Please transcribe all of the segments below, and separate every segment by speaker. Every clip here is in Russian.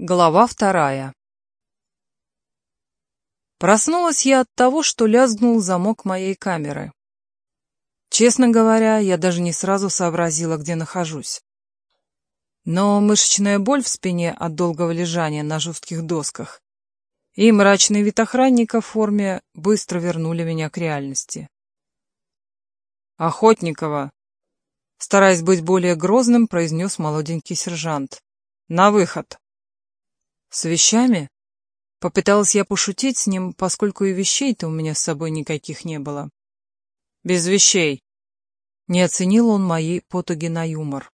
Speaker 1: Глава вторая. Проснулась я от того, что лязгнул замок моей камеры. Честно говоря, я даже не сразу сообразила, где нахожусь. Но мышечная боль в спине от долгого лежания на жестких досках и мрачный вид охранника в форме быстро вернули меня к реальности. «Охотникова!» Стараясь быть более грозным, произнес молоденький сержант. «На выход!» «С вещами?» Попыталась я пошутить с ним, поскольку и вещей-то у меня с собой никаких не было. «Без вещей!» Не оценил он мои потуги на юмор.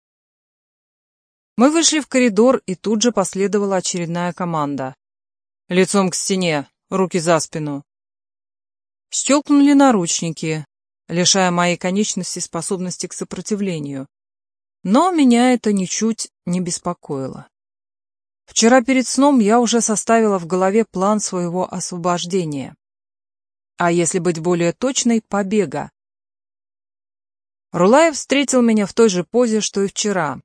Speaker 1: Мы вышли в коридор, и тут же последовала очередная команда. «Лицом к стене, руки за спину!» Щелкнули наручники, лишая моей конечности способности к сопротивлению. Но меня это ничуть не беспокоило. Вчера перед сном я уже составила в голове план своего освобождения. А если быть более точной, побега. Рулаев встретил меня в той же позе, что и вчера.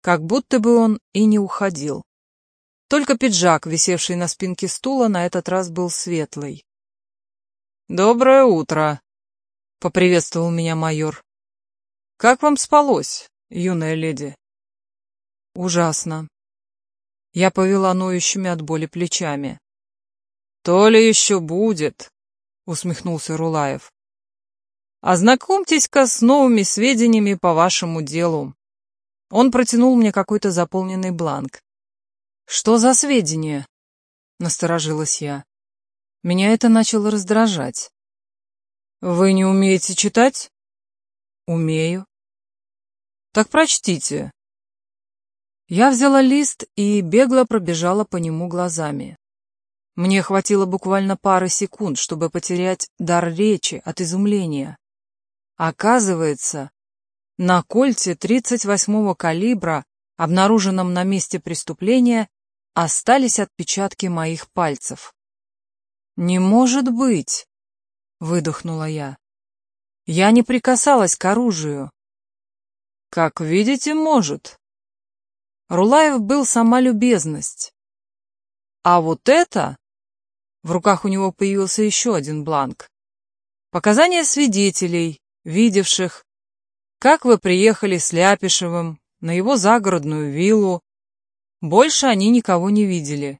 Speaker 1: Как будто бы он и не уходил. Только пиджак, висевший на спинке стула, на этот раз был светлый. «Доброе утро», — поприветствовал меня майор. «Как вам спалось, юная леди?» «Ужасно», я повела ноющими от боли плечами. «То ли еще будет?» — усмехнулся Рулаев. «Ознакомьтесь-ка с новыми сведениями по вашему делу». Он протянул мне какой-то заполненный бланк. «Что за сведения?» — насторожилась я. Меня это начало раздражать. «Вы не умеете читать?» «Умею». «Так прочтите. Я взяла лист и бегло пробежала по нему глазами. Мне хватило буквально пары секунд, чтобы потерять дар речи от изумления. Оказывается, на кольте 38-го калибра, обнаруженном на месте преступления, остались отпечатки моих пальцев. «Не может быть!» — выдохнула я. «Я не прикасалась к оружию». «Как видите, может», Рулаев был сама любезность. А вот это... В руках у него появился еще один бланк. Показания свидетелей, видевших, как вы приехали с Ляпишевым на его загородную виллу. Больше они никого не видели.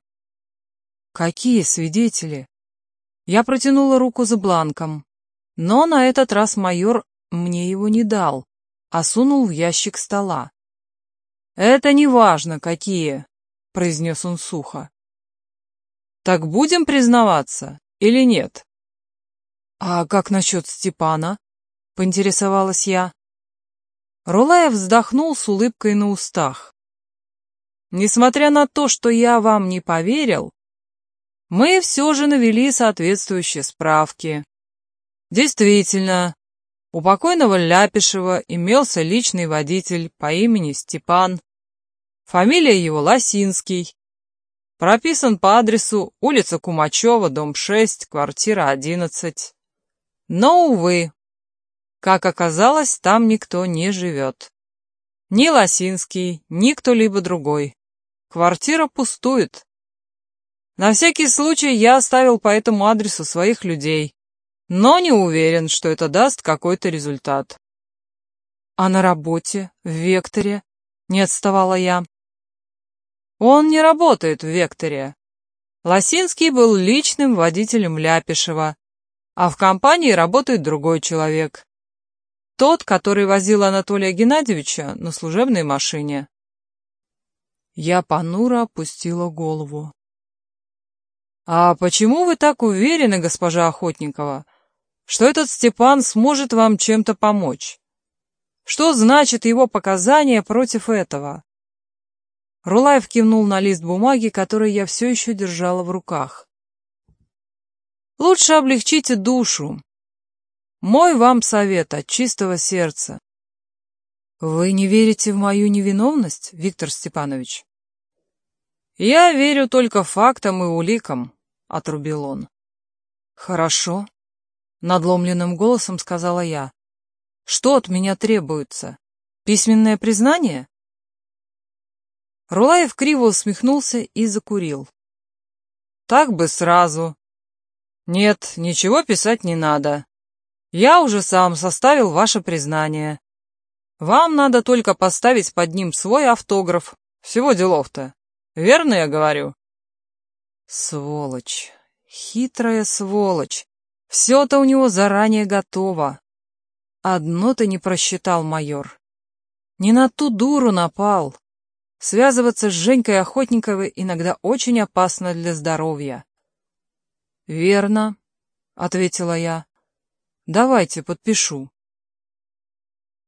Speaker 1: Какие свидетели? Я протянула руку за бланком, но на этот раз майор мне его не дал, а сунул в ящик стола. «Это не важно, какие», — произнес он сухо. «Так будем признаваться или нет?» «А как насчет Степана?» — поинтересовалась я. Рулаев вздохнул с улыбкой на устах. «Несмотря на то, что я вам не поверил, мы все же навели соответствующие справки. Действительно, у покойного Ляпишева имелся личный водитель по имени Степан. Фамилия его Лосинский. Прописан по адресу улица Кумачева, дом 6, квартира 11. Но, увы, как оказалось, там никто не живет. Ни Лосинский, ни кто-либо другой. Квартира пустует. На всякий случай я оставил по этому адресу своих людей но не уверен, что это даст какой-то результат. А на работе, в векторе, не отставала я. Он не работает в векторе. Лосинский был личным водителем Ляпишева, а в компании работает другой человек. Тот, который возил Анатолия Геннадьевича на служебной машине. Я понуро опустила голову. «А почему вы так уверены, госпожа Охотникова? что этот Степан сможет вам чем-то помочь. Что значит его показания против этого? Рулаев кивнул на лист бумаги, который я все еще держала в руках. Лучше облегчите душу. Мой вам совет от чистого сердца. Вы не верите в мою невиновность, Виктор Степанович? Я верю только фактам и уликам, отрубил он. Хорошо, надломленным голосом сказала я. Что от меня требуется? Письменное признание? Рулаев криво усмехнулся и закурил. Так бы сразу. Нет, ничего писать не надо. Я уже сам составил ваше признание. Вам надо только поставить под ним свой автограф. Всего делов-то. Верно я говорю? Сволочь. Хитрая сволочь. Все-то у него заранее готово. Одно ты не просчитал, майор. Не на ту дуру напал. Связываться с Женькой Охотниковой иногда очень опасно для здоровья. Верно, ответила я. Давайте подпишу.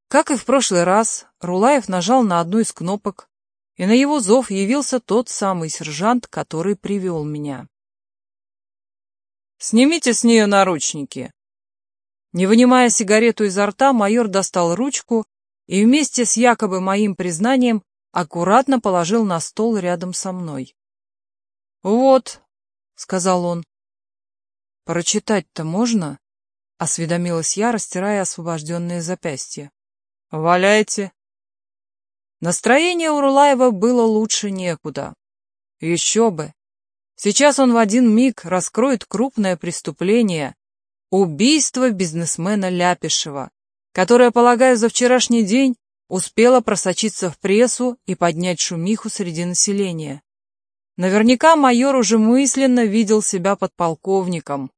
Speaker 1: Как и в прошлый раз, Рулаев нажал на одну из кнопок, и на его зов явился тот самый сержант, который привел меня. Снимите с нее наручники!» Не вынимая сигарету изо рта, майор достал ручку и вместе с якобы моим признанием аккуратно положил на стол рядом со мной. «Вот», — сказал он. «Прочитать-то можно?» — осведомилась я, растирая освобожденные запястья. «Валяйте». Настроение у Рулаева было лучше некуда. Еще бы, Сейчас он в один миг раскроет крупное преступление – убийство бизнесмена Ляпишева, которое, полагаю, за вчерашний день успело просочиться в прессу и поднять шумиху среди населения. Наверняка майор уже мысленно видел себя подполковником.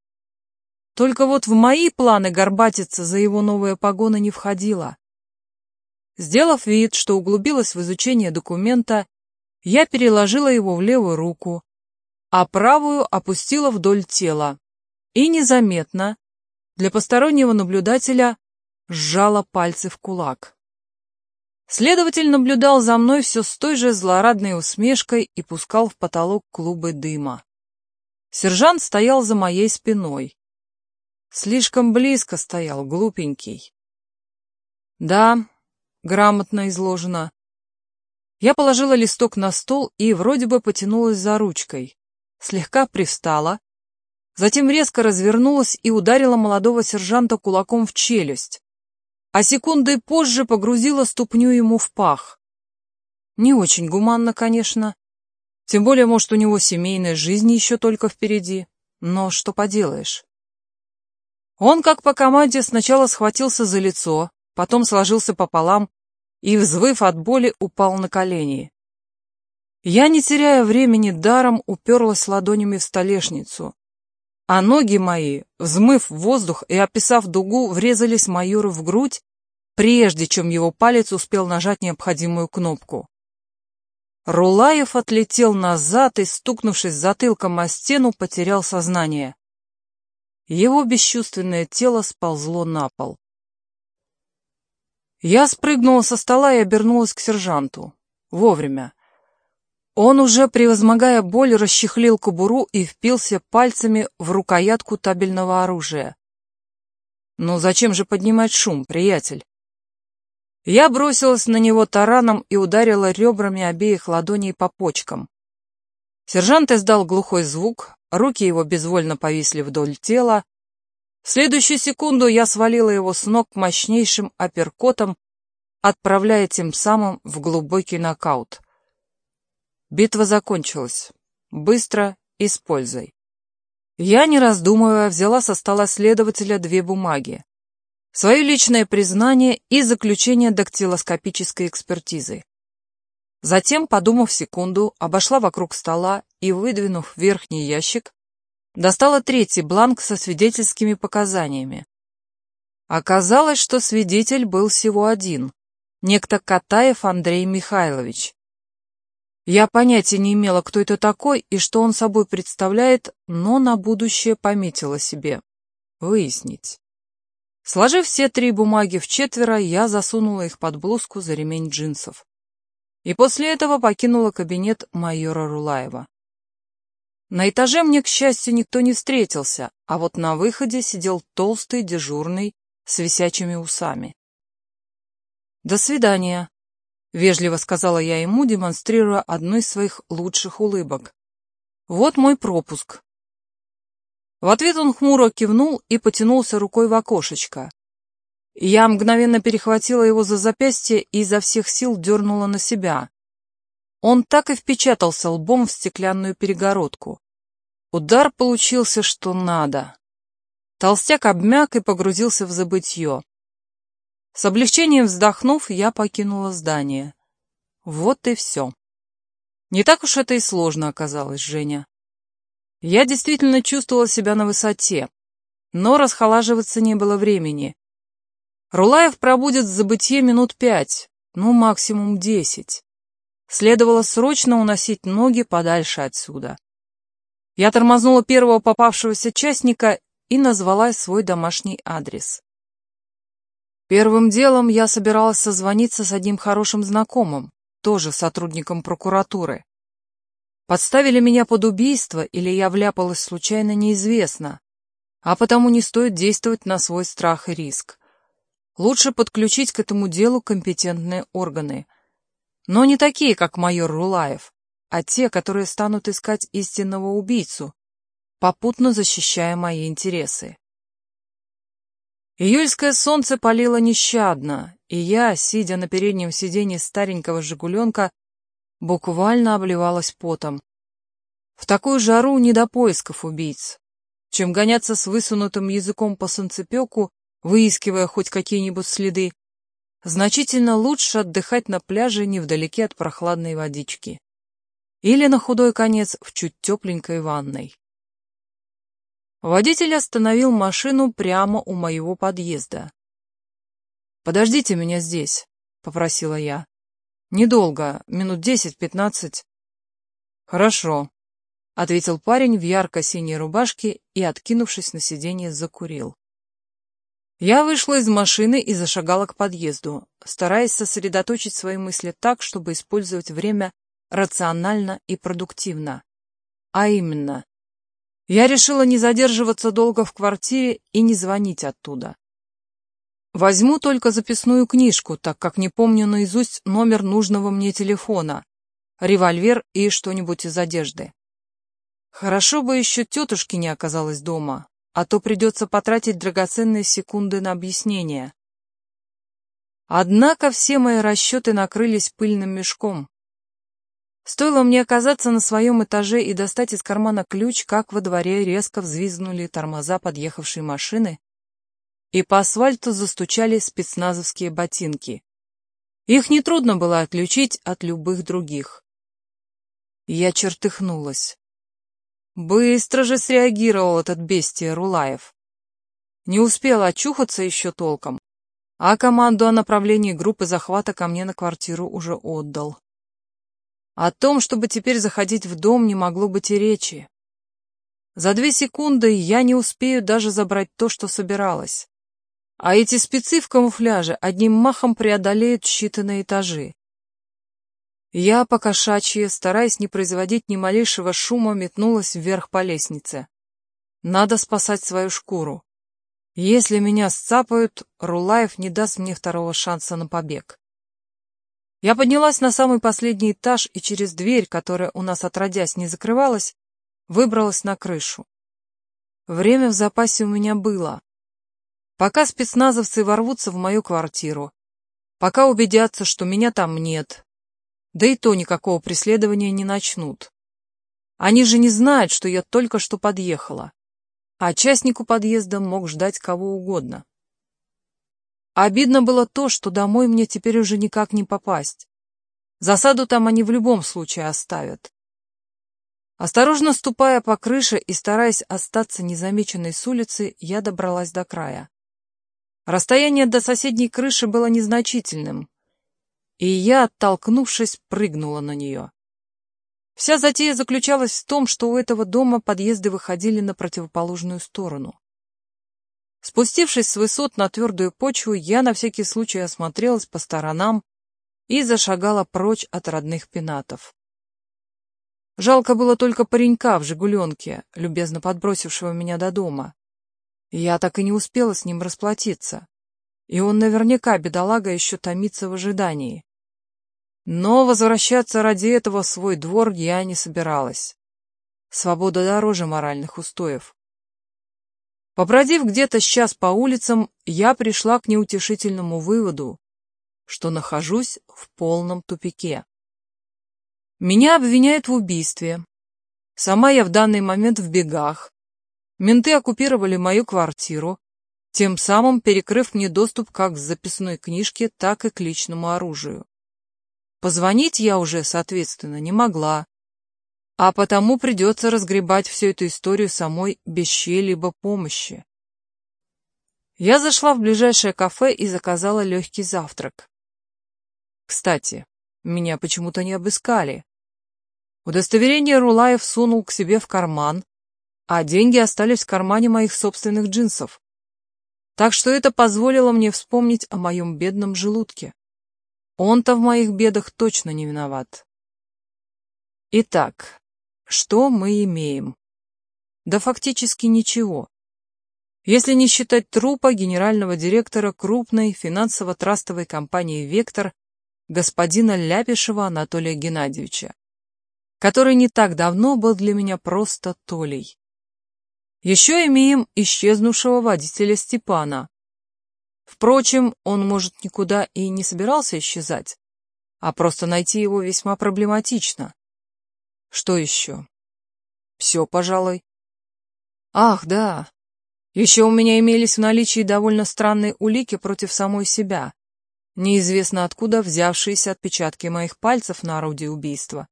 Speaker 1: Только вот в мои планы горбатиться за его новые погоны не входило. Сделав вид, что углубилась в изучение документа, я переложила его в левую руку, а правую опустила вдоль тела и незаметно для постороннего наблюдателя сжала пальцы в кулак. Следователь наблюдал за мной все с той же злорадной усмешкой и пускал в потолок клубы дыма. Сержант стоял за моей спиной. Слишком близко стоял, глупенький. Да, грамотно изложено. Я положила листок на стол и вроде бы потянулась за ручкой слегка пристала, затем резко развернулась и ударила молодого сержанта кулаком в челюсть, а секунды позже погрузила ступню ему в пах. Не очень гуманно, конечно. Тем более, может, у него семейная жизнь еще только впереди. Но что поделаешь. Он, как по команде, сначала схватился за лицо, потом сложился пополам и, взвыв от боли, упал на колени. Я, не теряя времени даром, уперлась ладонями в столешницу, а ноги мои, взмыв воздух и описав дугу, врезались майору в грудь, прежде чем его палец успел нажать необходимую кнопку. Рулаев отлетел назад и, стукнувшись затылком о стену, потерял сознание. Его бесчувственное тело сползло на пол. Я спрыгнула со стола и обернулась к сержанту. Вовремя. Он уже, превозмогая боль, расщехлил кобуру и впился пальцами в рукоятку табельного оружия. «Ну зачем же поднимать шум, приятель?» Я бросилась на него тараном и ударила ребрами обеих ладоней по почкам. Сержант издал глухой звук, руки его безвольно повисли вдоль тела. В следующую секунду я свалила его с ног мощнейшим апперкотом, отправляя тем самым в глубокий нокаут. Битва закончилась. Быстро и с пользой. Я, не раздумывая, взяла со стола следователя две бумаги. Свое личное признание и заключение дактилоскопической экспертизы. Затем, подумав секунду, обошла вокруг стола и, выдвинув верхний ящик, достала третий бланк со свидетельскими показаниями. Оказалось, что свидетель был всего один, некто Катаев Андрей Михайлович, я понятия не имела, кто это такой и что он собой представляет, но на будущее пометила себе. Выяснить. Сложив все три бумаги в четверо, я засунула их под блузку за ремень джинсов. И после этого покинула кабинет майора Рулаева. На этаже мне, к счастью, никто не встретился, а вот на выходе сидел толстый дежурный с висячими усами. «До свидания», Вежливо сказала я ему, демонстрируя одну из своих лучших улыбок. «Вот мой пропуск». В ответ он хмуро кивнул и потянулся рукой в окошечко. Я мгновенно перехватила его за запястье и изо всех сил дернула на себя. Он так и впечатался лбом в стеклянную перегородку. Удар получился что надо. Толстяк обмяк и погрузился в забытье. С облегчением вздохнув, я покинула здание. Вот и все. Не так уж это и сложно оказалось, Женя. Я действительно чувствовала себя на высоте, но расхолаживаться не было времени. Рулаев пробудет в забытье минут пять, ну максимум десять. Следовало срочно уносить ноги подальше отсюда. Я тормознула первого попавшегося частника и назвала свой домашний адрес. Первым делом я собиралась созвониться с одним хорошим знакомым, тоже сотрудником прокуратуры. Подставили меня под убийство или я вляпалась случайно, неизвестно. А потому не стоит действовать на свой страх и риск. Лучше подключить к этому делу компетентные органы. Но не такие, как майор Рулаев, а те, которые станут искать истинного убийцу, попутно защищая мои интересы. Июльское солнце палило нещадно, и я, сидя на переднем сиденье старенького «Жигуленка», буквально обливалась потом. В такую жару не до поисков убийц. Чем гоняться с высунутым языком по солнцепеку, выискивая хоть какие-нибудь следы, значительно лучше отдыхать на пляже невдалеке от прохладной водички. Или на худой конец в чуть тепленькой ванной. Водитель остановил машину прямо у моего подъезда. «Подождите меня здесь», — попросила я. «Недолго, минут десять-пятнадцать». «Хорошо», — ответил парень в ярко-синей рубашке и, откинувшись на сиденье, закурил. Я вышла из машины и зашагала к подъезду, стараясь сосредоточить свои мысли так, чтобы использовать время рационально и продуктивно. А именно, я решила не задерживаться долго в квартире и не звонить оттуда. Возьму только записную книжку, так как не помню наизусть номер нужного мне телефона, револьвер и что-нибудь из одежды. Хорошо бы еще тетушки не оказалось дома, а то придется потратить драгоценные секунды на объяснение. Однако все мои расчеты накрылись пыльным мешком. Стоило мне оказаться на своем этаже и достать из кармана ключ, как во дворе резко взвизгнули тормоза подъехавшей машины, и по асфальту застучали спецназовские ботинки. Их нетрудно было отличить от любых других. Я чертыхнулась. Быстро же среагировал этот бестия Рулаев. Не успела очухаться еще толком, а команду о направлении группы захвата ко мне на квартиру уже отдал. О том, чтобы теперь заходить в дом, не могло быть и речи. За две секунды я не успею даже забрать то, что собиралась. А эти спецы в камуфляже одним махом преодолеют считанные этажи. Я, покошачья, стараясь не производить ни малейшего шума, метнулась вверх по лестнице. Надо спасать свою шкуру. Если меня сцапают, Рулаев не даст мне второго шанса на побег. Я поднялась на самый последний этаж и через дверь, которая у нас отродясь не закрывалась, выбралась на крышу. Время в запасе у меня было. Пока спецназовцы ворвутся в мою квартиру, пока убедятся, что меня там нет, да и то никакого преследования не начнут. Они же не знают, что я только что подъехала, а частнику подъезда мог ждать кого угодно. Обидно было то, что домой мне теперь уже никак не попасть. Засаду там они в любом случае оставят. Осторожно ступая по крыше и стараясь остаться незамеченной с улицы, я добралась до края. Расстояние до соседней крыши было незначительным, и я, оттолкнувшись, прыгнула на нее. Вся затея заключалась в том, что у этого дома подъезды выходили на противоположную сторону. Спустившись с высот на твердую почву, я на всякий случай осмотрелась по сторонам и зашагала прочь от родных пенатов. Жалко было только паренька в «Жигуленке», любезно подбросившего меня до дома. Я так и не успела с ним расплатиться. И он наверняка, бедолага, еще томится в ожидании. Но возвращаться ради этого в свой двор я не собиралась. Свобода дороже моральных устоев. Побродив где-то сейчас по улицам, я пришла к неутешительному выводу, что нахожусь в полном тупике. Меня обвиняют в убийстве. Сама я в данный момент в бегах. Менты оккупировали мою квартиру, тем самым перекрыв мне доступ как к записной книжке, так и к личному оружию. Позвонить я уже, соответственно, не могла. А потому придется разгребать всю эту историю самой без чьей-либо помощи. Я зашла в ближайшее кафе и заказала легкий завтрак. Кстати, меня почему-то не обыскали. Удостоверение Рулаев сунул к себе в карман, а деньги остались в кармане моих собственных джинсов. Так что это позволило мне вспомнить о моем бедном желудке. Он-то в моих бедах точно не виноват. Итак, что мы имеем? Да фактически ничего. Если не считать трупа генерального директора крупной финансово-трастовой компании «Вектор» господина Ляпишева Анатолия Геннадьевича, который не так давно был для меня просто Толей. Еще имеем исчезнувшего водителя Степана. Впрочем, он, может, никуда и не собирался исчезать, а просто найти его весьма проблематично. Что еще? Все, пожалуй. Ах, да. Еще у меня имелись в наличии довольно странные улики против самой себя, неизвестно откуда взявшиеся отпечатки моих пальцев на орудии убийства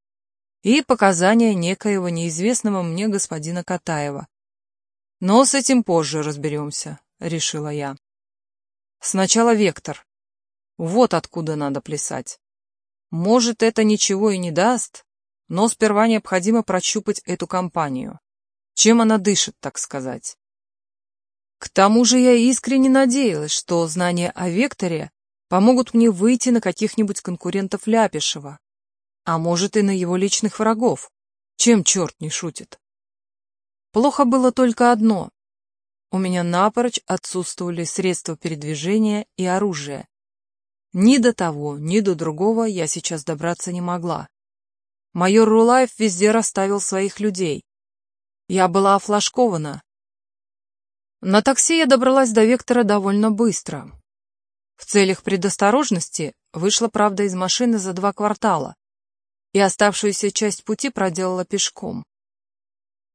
Speaker 1: и показания некоего неизвестного мне господина Катаева. Но с этим позже разберемся, решила я. Сначала вектор. Вот откуда надо плясать. Может, это ничего и не даст, но сперва необходимо прощупать эту компанию. Чем она дышит, так сказать. К тому же я искренне надеялась, что знания о векторе помогут мне выйти на каких-нибудь конкурентов Ляпишева, а может и на его личных врагов. Чем черт не шутит? Плохо было только одно. У меня напрочь отсутствовали средства передвижения и оружие. Ни до того, ни до другого я сейчас добраться не могла. Майор Рулаев везде расставил своих людей. Я была офлашкована. На такси я добралась до Вектора довольно быстро. В целях предосторожности вышла, правда, из машины за два квартала и оставшуюся часть пути проделала пешком.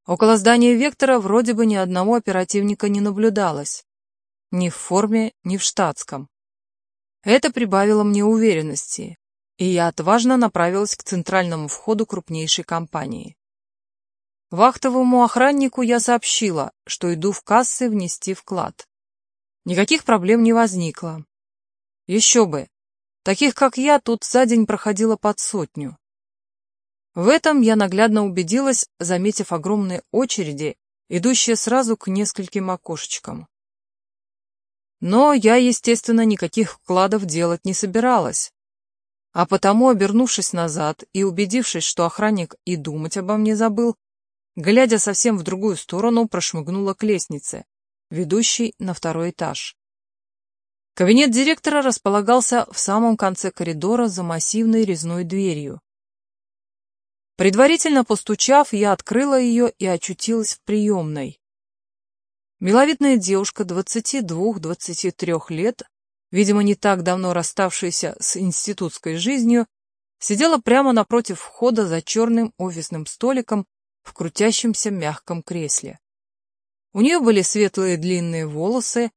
Speaker 1: Около здания Вектора вроде бы ни одного оперативника не наблюдалось. Ни в форме, ни в штатском. Это прибавило мне уверенности и я отважно направилась к центральному входу крупнейшей компании. Вахтовому охраннику я сообщила, что иду в кассы внести вклад. Никаких проблем не возникло. Еще бы, таких как я тут за день проходило под сотню. В этом я наглядно убедилась, заметив огромные очереди, идущие сразу к нескольким окошечкам. Но я, естественно, никаких вкладов делать не собиралась. А потому, обернувшись назад и убедившись, что охранник и думать обо мне забыл, глядя совсем в другую сторону, прошмыгнула к лестнице, ведущей на второй этаж. Кабинет директора располагался в самом конце коридора за массивной резной дверью. Предварительно постучав, я открыла ее и очутилась в приемной. Миловидная девушка 22-23 лет видимо, не так давно расставшаяся с институтской жизнью, сидела прямо напротив входа за черным офисным столиком в крутящемся мягком кресле. У нее были светлые длинные волосы,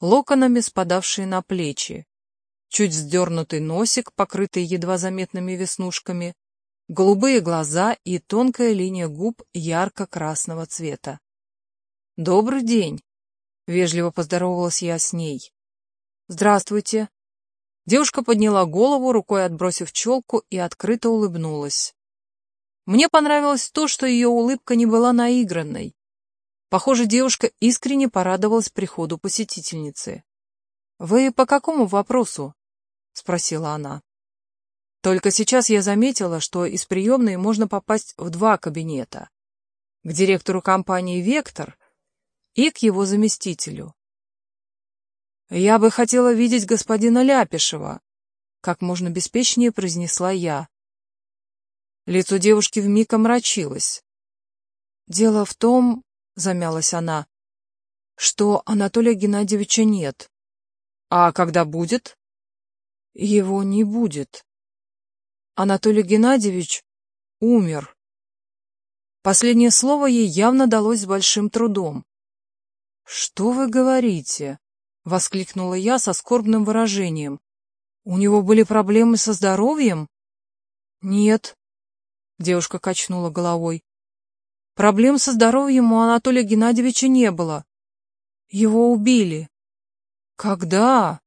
Speaker 1: локонами спадавшие на плечи, чуть сдернутый носик, покрытый едва заметными веснушками, голубые глаза и тонкая линия губ ярко-красного цвета. «Добрый день!» — вежливо поздоровалась я с ней. «Здравствуйте!» Девушка подняла голову, рукой отбросив челку, и открыто улыбнулась. Мне понравилось то, что ее улыбка не была наигранной. Похоже, девушка искренне порадовалась приходу посетительницы. «Вы по какому вопросу?» — спросила она. Только сейчас я заметила, что из приемной можно попасть в два кабинета. К директору компании «Вектор» и к его заместителю. «Я бы хотела видеть господина Ляпишева», — как можно беспечнее произнесла я. Лицо девушки вмиг омрачилось. «Дело в том», — замялась она, — «что Анатолия Геннадьевича нет». «А когда будет?» «Его не будет. Анатолий Геннадьевич умер». Последнее слово ей явно далось с большим трудом. «Что вы говорите?» — воскликнула я со скорбным выражением. «У него были проблемы со здоровьем?» «Нет», — девушка качнула головой. «Проблем со здоровьем у Анатолия Геннадьевича не было. Его убили». «Когда?»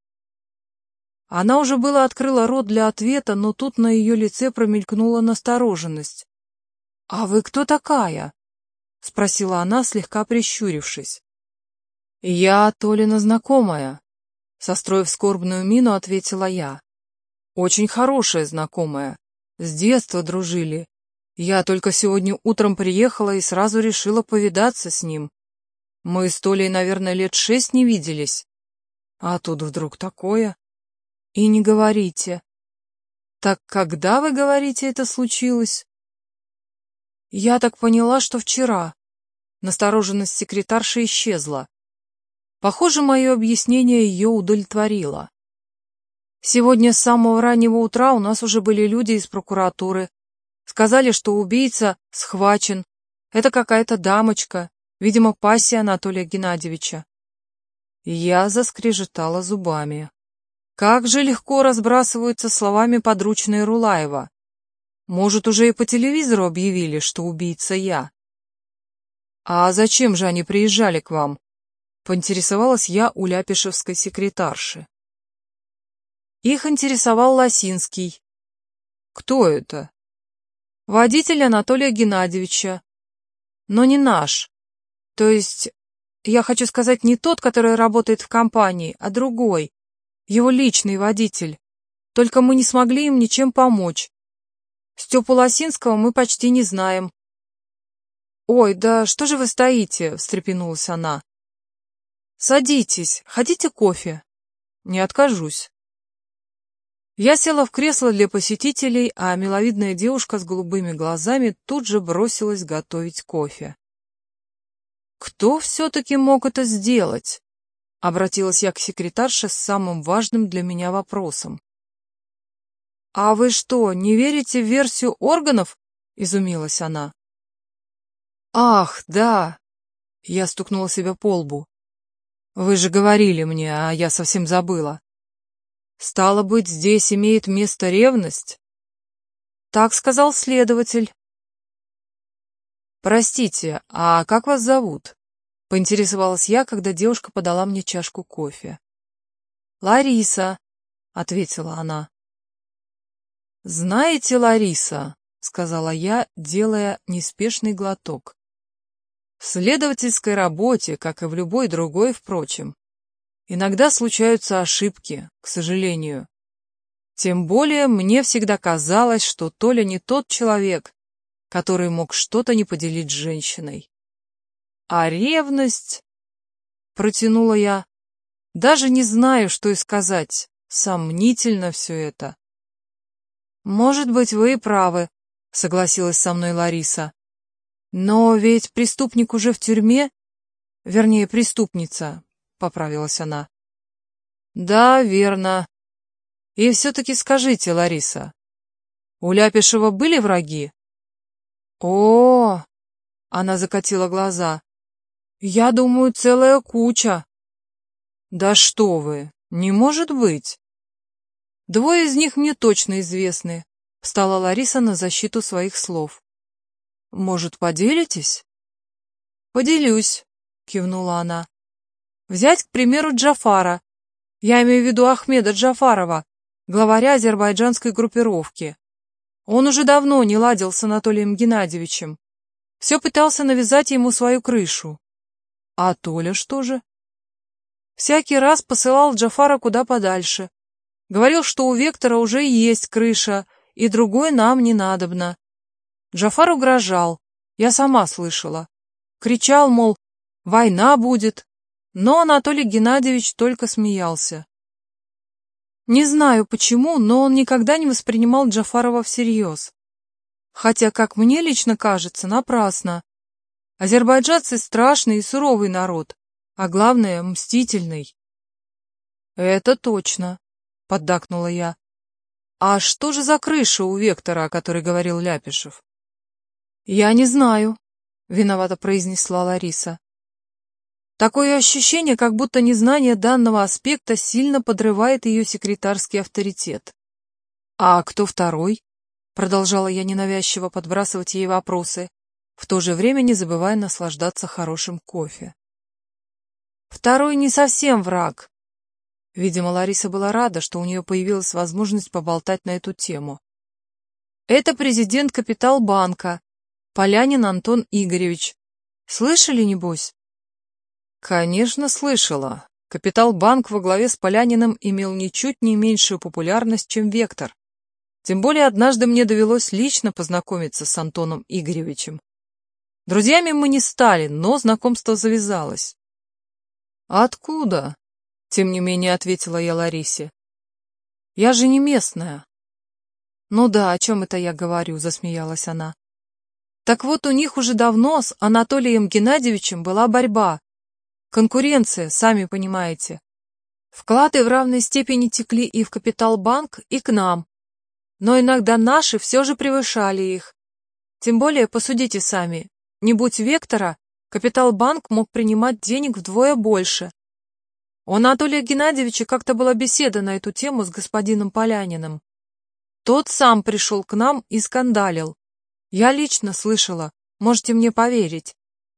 Speaker 1: Она уже было открыла рот для ответа, но тут на ее лице промелькнула настороженность. «А вы кто такая?» — спросила она, слегка прищурившись. «Я Толина знакомая», — состроив скорбную мину, ответила я. «Очень хорошая знакомая. С детства дружили. Я только сегодня утром приехала и сразу решила повидаться с ним. Мы с Толей, наверное, лет шесть не виделись. А тут вдруг такое. И не говорите. Так когда, вы говорите, это случилось?» «Я так поняла, что вчера». Настороженность секретарши исчезла. Похоже, мое объяснение ее удовлетворило. Сегодня с самого раннего утра у нас уже были люди из прокуратуры. Сказали, что убийца схвачен. Это какая-то дамочка, видимо, пассия Анатолия Геннадьевича. Я заскрежетала зубами. Как же легко разбрасываются словами подручные Рулаева. Может, уже и по телевизору объявили, что убийца я. А зачем же они приезжали к вам? Поинтересовалась я у ляпишевской секретарши. Их интересовал Лосинский. Кто это? Водитель Анатолия Геннадьевича. Но не наш. То есть, я хочу сказать, не тот, который работает в компании, а другой. Его личный водитель. Только мы не смогли им ничем помочь. Степу Лосинского мы почти не знаем. «Ой, да что же вы стоите?» — встрепенулась она. «Садитесь, хотите кофе?» «Не откажусь». Я села в кресло для посетителей, а миловидная девушка с голубыми глазами тут же бросилась готовить кофе. «Кто все-таки мог это сделать?» — обратилась я к секретарше с самым важным для меня вопросом. «А вы что, не верите в версию органов?» — изумилась она. «Ах, да!» — я стукнула себя по лбу. Вы же говорили мне, а я совсем забыла. Стало быть, здесь имеет место ревность? Так сказал следователь. Простите, а как вас зовут? Поинтересовалась я, когда девушка подала мне чашку кофе. Лариса, ответила она. Знаете, Лариса, сказала я, делая неспешный глоток. В следовательской работе, как и в любой другой, впрочем, иногда случаются ошибки, к сожалению. Тем более мне всегда казалось, что Толя не тот человек, который мог что-то не поделить с женщиной. А ревность... Протянула я. Даже не знаю, что и сказать. Сомнительно все это. Может быть, вы и правы, согласилась со мной Лариса. Но ведь преступник уже в тюрьме, вернее, преступница, поправилась она. Да, верно. И все-таки скажите, Лариса, у Ляпишева были враги? О, она закатила глаза. Я думаю, целая куча. Да что вы, не может быть. Двое из них мне точно известны, встала Лариса на защиту своих слов. Может, поделитесь?» «Поделюсь», — кивнула она. «Взять, к примеру, Джафара. Я имею в виду Ахмеда Джафарова, главаря азербайджанской группировки. Он уже давно не ладил с Анатолием Геннадьевичем. Все пытался навязать ему свою крышу. А Толя что же? Всякий раз посылал Джафара куда подальше. Говорил, что у Вектора уже есть крыша, и другой нам не надобно. Джафар угрожал, я сама слышала. Кричал, мол, война будет. Но Анатолий Геннадьевич только смеялся. Не знаю почему, но он никогда не воспринимал Джафарова всерьез. Хотя, как мне лично кажется, напрасно. Азербайджанцы страшный и суровый народ, а главное, мстительный. Это точно, поддакнула я. А что же за крыша у Вектора, о которой говорил Ляпишев? «Я не знаю», — виновато произнесла Лариса. Такое ощущение, как будто незнание данного аспекта сильно подрывает ее секретарский авторитет. «А кто второй?» — продолжала я ненавязчиво подбрасывать ей вопросы, в то же время не забывая наслаждаться хорошим кофе. «Второй не совсем враг». Видимо, Лариса была рада, что у нее появилась возможность поболтать на эту тему. «Это президент Капитал банка, Полянин Антон Игоревич. Слышали, небось?» «Конечно, слышала. Капитал Банк во главе с Поляниным имел ничуть не меньшую популярность, чем Вектор. Тем более однажды мне довелось лично познакомиться с Антоном Игоревичем. Друзьями мы не стали, но знакомство завязалось». «Откуда?» — тем не менее ответила я Ларисе. «Я же не местная». «Ну да, о чем это я говорю?» — засмеялась она. Так вот у них уже давно с Анатолием Геннадьевичем была борьба. Конкуренция, сами понимаете. Вклады в равной степени текли и в капиталбанк, и к нам. Но иногда наши все же превышали их. Тем более, посудите сами, не будь вектора, капиталбанк мог принимать денег вдвое больше. У Анатолия Геннадьевича как-то была беседа на эту тему с господином Поляниным. Тот сам пришел к нам и скандалил. Я лично слышала, можете мне поверить.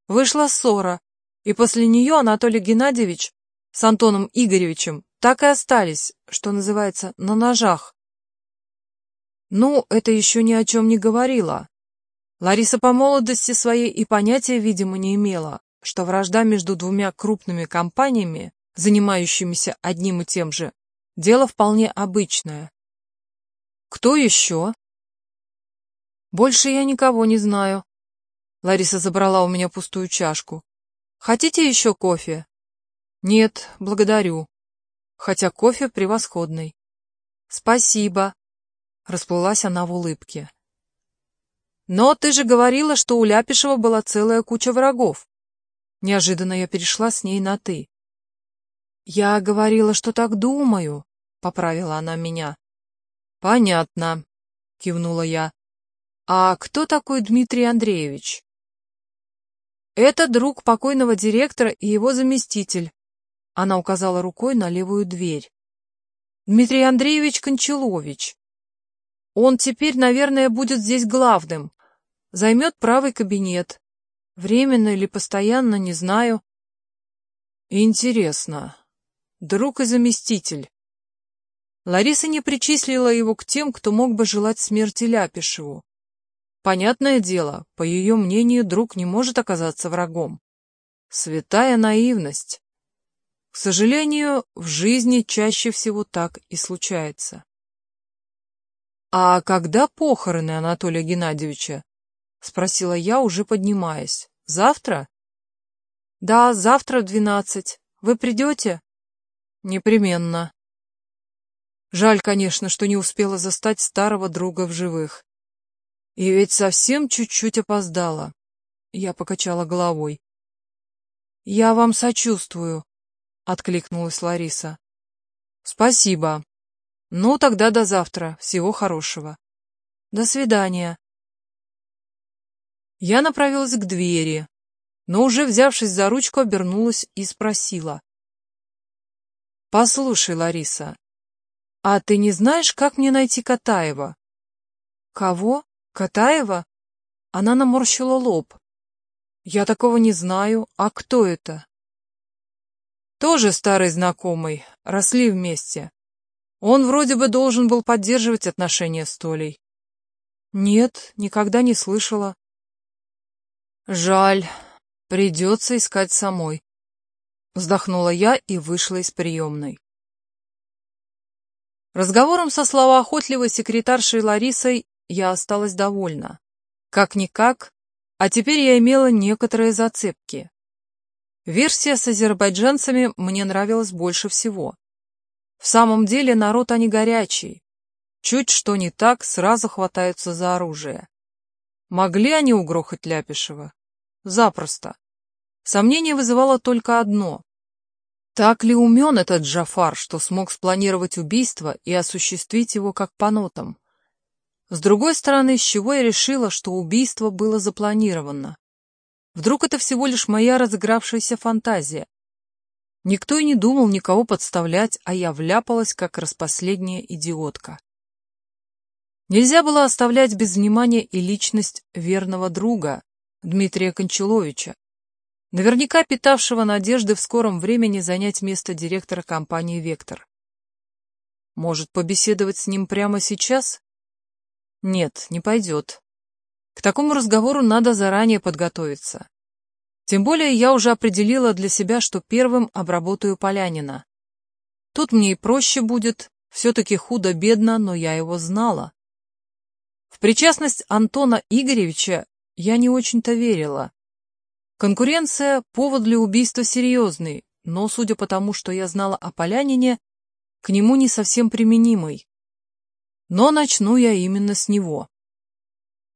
Speaker 1: Вышла ссора, и после нее Анатолий Геннадьевич с Антоном Игоревичем так и остались, что называется, на ножах. Ну, это еще ни о чем не говорило. Лариса по молодости своей и понятия, видимо, не имела, что вражда между двумя крупными компаниями, занимающимися одним и тем же, дело вполне обычное. Кто еще? Больше я никого не знаю. Лариса забрала у меня пустую чашку. Хотите еще кофе? Нет, благодарю. Хотя кофе превосходный. Спасибо. Расплылась она в улыбке. Но ты же говорила, что у Ляпишева была целая куча врагов. Неожиданно я перешла с ней на «ты». «Я говорила, что так думаю», — поправила она меня. «Понятно», — кивнула я. «А кто такой Дмитрий Андреевич?» «Это друг покойного директора и его заместитель», — она указала рукой на левую дверь. «Дмитрий Андреевич Кончалович. Он теперь, наверное, будет здесь главным. Займет правый кабинет. Временно или постоянно, не знаю». «Интересно. Друг и заместитель». Лариса не причислила его к тем, кто мог бы желать смерти Ляпишеву. Понятное дело, по ее мнению, друг не может оказаться врагом. Святая наивность. К сожалению, в жизни чаще всего так и случается. «А когда похороны Анатолия Геннадьевича?» — спросила я, уже поднимаясь. «Завтра?» «Да, завтра в двенадцать. Вы придете?» «Непременно». Жаль, конечно, что не успела застать старого друга в живых. И ведь совсем чуть-чуть опоздала. Я покачала головой. Я вам сочувствую, откликнулась Лариса. Спасибо. Ну тогда до завтра. Всего хорошего. До свидания. Я направилась к двери, но уже взявшись за ручку, обернулась и спросила: Послушай, Лариса, а ты не знаешь, как мне найти Катаева? Кого? Катаева? Она наморщила лоб. Я такого не знаю. А кто это? Тоже старый знакомый. Росли вместе. Он вроде бы должен был поддерживать отношения с Толей. Нет, никогда не слышала. Жаль. Придется искать самой. Вздохнула я и вышла из приемной. Разговором со словоохотливой секретаршей Ларисой я осталась довольна. Как-никак, а теперь я имела некоторые зацепки. Версия с азербайджанцами мне нравилась больше всего. В самом деле народ они горячий. Чуть что не так, сразу хватаются за оружие. Могли они угрохать Ляпишева? Запросто. Сомнение вызывало только одно. Так ли умен этот Джафар, что смог спланировать убийство и осуществить его как по нотам? С другой стороны, с чего я решила, что убийство было запланировано? Вдруг это всего лишь моя разыгравшаяся фантазия? Никто и не думал никого подставлять, а я вляпалась, как распоследняя идиотка. Нельзя было оставлять без внимания и личность верного друга, Дмитрия Кончаловича, наверняка питавшего надежды в скором времени занять место директора компании «Вектор». Может, побеседовать с ним прямо сейчас? Нет, не пойдет. К такому разговору надо заранее подготовиться. Тем более я уже определила для себя, что первым обработаю Полянина. Тут мне и проще будет, все-таки худо-бедно, но я его знала. В причастность Антона Игоревича я не очень-то верила. Конкуренция – повод для убийства серьезный, но, судя по тому, что я знала о Полянине, к нему не совсем применимый но начну я именно с него.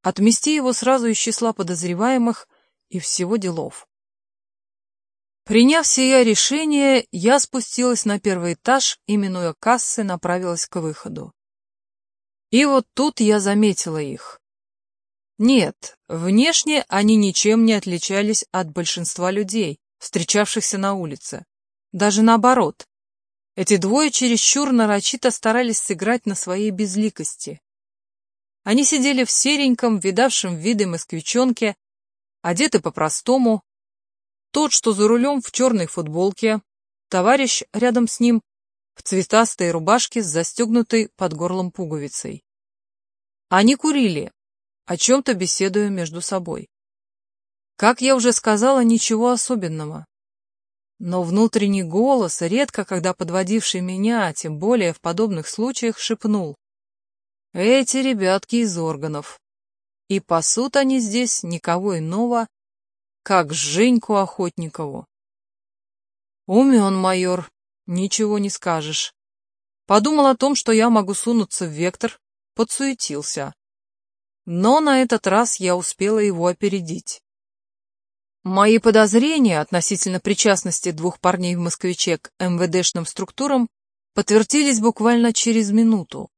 Speaker 1: Отмести его сразу из числа подозреваемых и всего делов. Приняв сия решение, я спустилась на первый этаж и, минуя кассы, направилась к выходу. И вот тут я заметила их. Нет, внешне они ничем не отличались от большинства людей, встречавшихся на улице. Даже наоборот, эти двое чересчур нарочито старались сыграть на своей безликости. Они сидели в сереньком, видавшем виды москвичонке, одеты по-простому. Тот, что за рулем в черной футболке, товарищ рядом с ним в цветастой рубашке с застегнутой под горлом пуговицей. Они курили, о чем-то беседуя между собой. Как я уже сказала, ничего особенного. Но внутренний голос, редко когда подводивший меня, а тем более в подобных случаях, шепнул. «Эти ребятки из органов. И пасут они здесь никого иного, как Женьку Охотникову». «Умен, майор, ничего не скажешь». Подумал о том, что я могу сунуться в вектор, подсуетился. Но на этот раз я успела его опередить. Мои подозрения относительно причастности двух парней-москвичей к МВДшным структурам подтвердились буквально через минуту.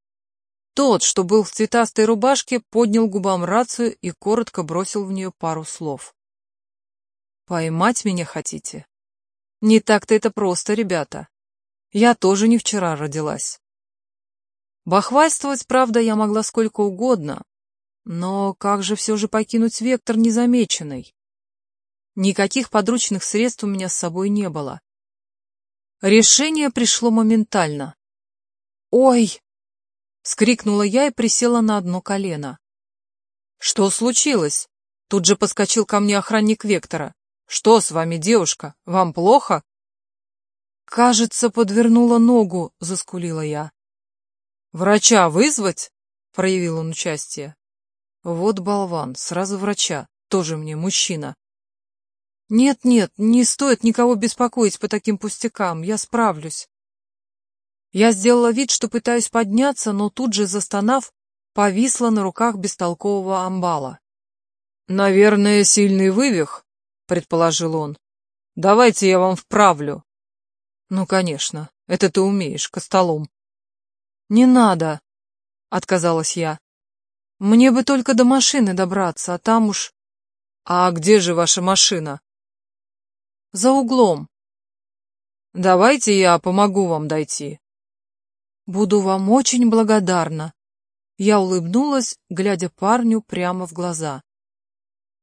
Speaker 1: Тот, что был в цветастой рубашке, поднял губам рацию и коротко бросил в нее пару слов. «Поймать меня хотите? Не так-то это просто, ребята. Я тоже не вчера родилась». Бахвальствовать, правда, я могла сколько угодно, но как же все же покинуть вектор незамеченной? Никаких подручных средств у меня с собой не было. Решение пришло моментально. «Ой!» — скрикнула я и присела на одно колено. «Что случилось?» — тут же подскочил ко мне охранник Вектора. «Что с вами, девушка? Вам плохо?» «Кажется, подвернула ногу», — заскулила я. «Врача вызвать?» — проявил он участие. «Вот болван, сразу врача, тоже мне мужчина. Нет, нет, не стоит никого беспокоить по таким пустякам, я справлюсь. Я сделала вид, что пытаюсь подняться, но тут же, застонав, повисла на руках бестолкового амбала. «Наверное, сильный вывих», — предположил он. «Давайте я вам вправлю». «Ну, конечно, это ты умеешь, костолом». «Не надо», — отказалась я. «Мне бы только до машины добраться, а там уж...» «А где же ваша машина?» за углом. Давайте я помогу вам дойти. Буду вам очень благодарна. Я улыбнулась, глядя парню прямо в глаза.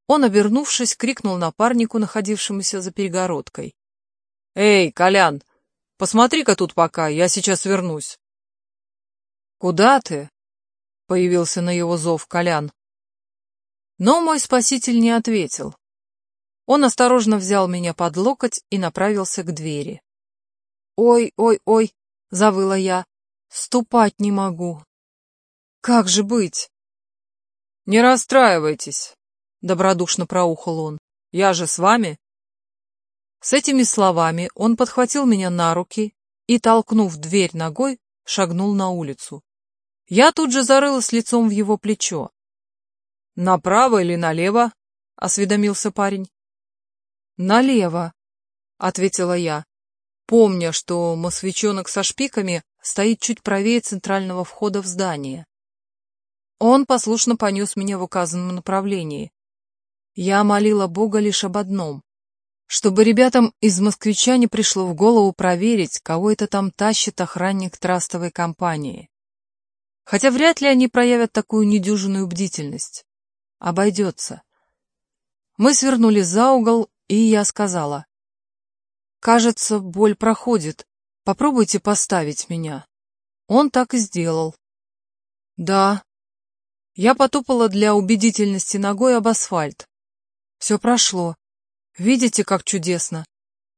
Speaker 1: Он, обернувшись, крикнул напарнику, находившемуся за перегородкой. «Эй, Колян, посмотри-ка тут пока, я сейчас вернусь». «Куда ты?» — появился на его зов Колян. Но мой спаситель не ответил. Он осторожно взял меня под локоть и направился к двери. «Ой, ой, ой!» — завыла я. «Ступать не могу!» «Как же быть?» «Не расстраивайтесь!» — добродушно проухал он. «Я же с вами!» С этими словами он подхватил меня на руки и, толкнув дверь ногой, шагнул на улицу. Я тут же зарылась лицом в его плечо. «Направо или налево?» — осведомился парень налево», — ответила я, помня, что мосвечонок со шпиками стоит чуть правее центрального входа в здание. Он послушно понес меня в указанном направлении. Я молила Бога лишь об одном — чтобы ребятам из москвича не пришло в голову проверить, кого это там тащит охранник трастовой компании. Хотя вряд ли они проявят такую недюжинную бдительность. Обойдется. Мы свернули за угол и я сказала, «Кажется, боль проходит. Попробуйте поставить меня». Он так и сделал. «Да». Я потопала для убедительности ногой об асфальт. Все прошло. Видите, как чудесно?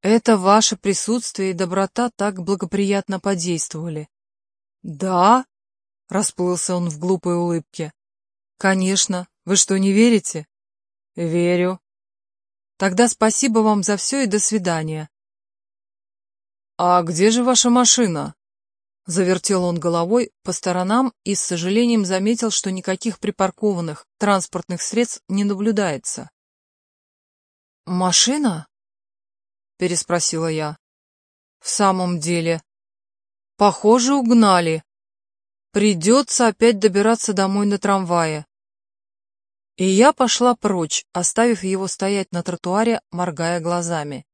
Speaker 1: Это ваше присутствие и доброта так благоприятно подействовали. «Да?» — расплылся он в глупой улыбке. «Конечно. Вы что, не верите?» «Верю. Тогда спасибо вам за все и до свидания. А где же ваша машина? Завертел он головой по сторонам и с сожалением заметил, что никаких припаркованных транспортных средств не наблюдается. «Машина?» — переспросила я. «В самом деле...» «Похоже, угнали. Придется опять добираться домой на трамвае. И я пошла прочь, оставив его стоять на тротуаре, моргая глазами.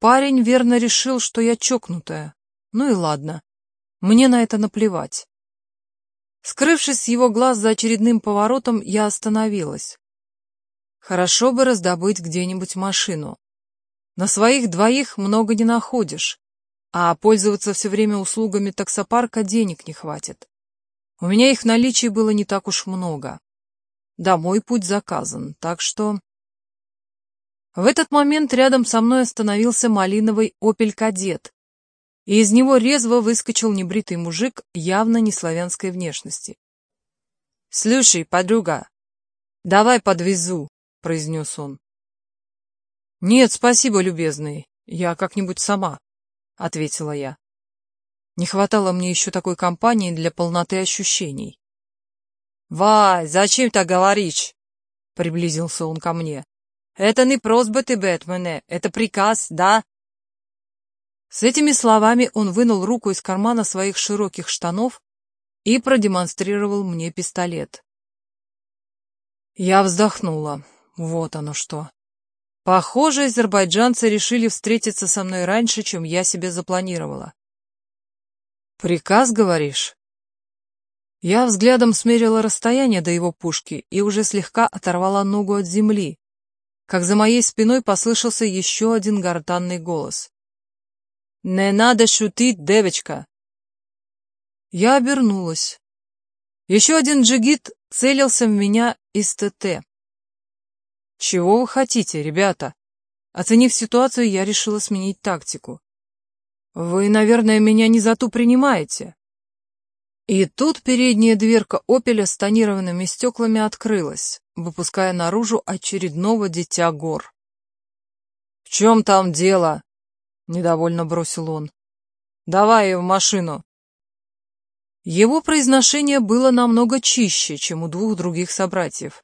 Speaker 1: Парень верно решил, что я чокнутая. Ну и ладно, мне на это наплевать. Скрывшись с его глаз за очередным поворотом, я остановилась. Хорошо бы раздобыть где-нибудь машину. На своих двоих много не находишь, а пользоваться все время услугами таксопарка денег не хватит. У меня их в было не так уж много. Домой путь заказан, так что... В этот момент рядом со мной остановился малиновый «Опель-кадет», и из него резво выскочил небритый мужик явно не славянской внешности. «Слушай, подруга, давай подвезу», — произнес он. «Нет, спасибо, любезный, я как-нибудь сама», — ответила я. Не хватало мне еще такой компании для полноты ощущений. «Вай, зачем так говоришь?» — приблизился он ко мне. «Это не просьба ты, Бэтмене, это приказ, да?» С этими словами он вынул руку из кармана своих широких штанов и продемонстрировал мне пистолет. Я вздохнула. Вот оно что. Похоже, азербайджанцы решили встретиться со мной раньше, чем я себе запланировала. «Приказ, говоришь?» Я взглядом смерила расстояние до его пушки и уже слегка оторвала ногу от земли, как за моей спиной послышался еще один гортанный голос. «Не надо шутить, девочка!» Я обернулась. Еще один джигит целился в меня из ТТ. «Чего вы хотите, ребята?» Оценив ситуацию, я решила сменить тактику. «Вы, наверное, меня не за ту принимаете. И тут передняя дверка «Опеля» с тонированными стеклами открылась, выпуская наружу очередного дитя гор. «В чем там дело?» — недовольно бросил он. «Давай ее в машину». Его произношение было намного чище, чем у двух других собратьев.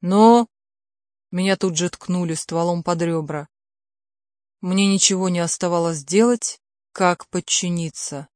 Speaker 1: «Но...» — меня тут же ткнули стволом под ребра. Мне ничего не оставалось делать, как подчиниться.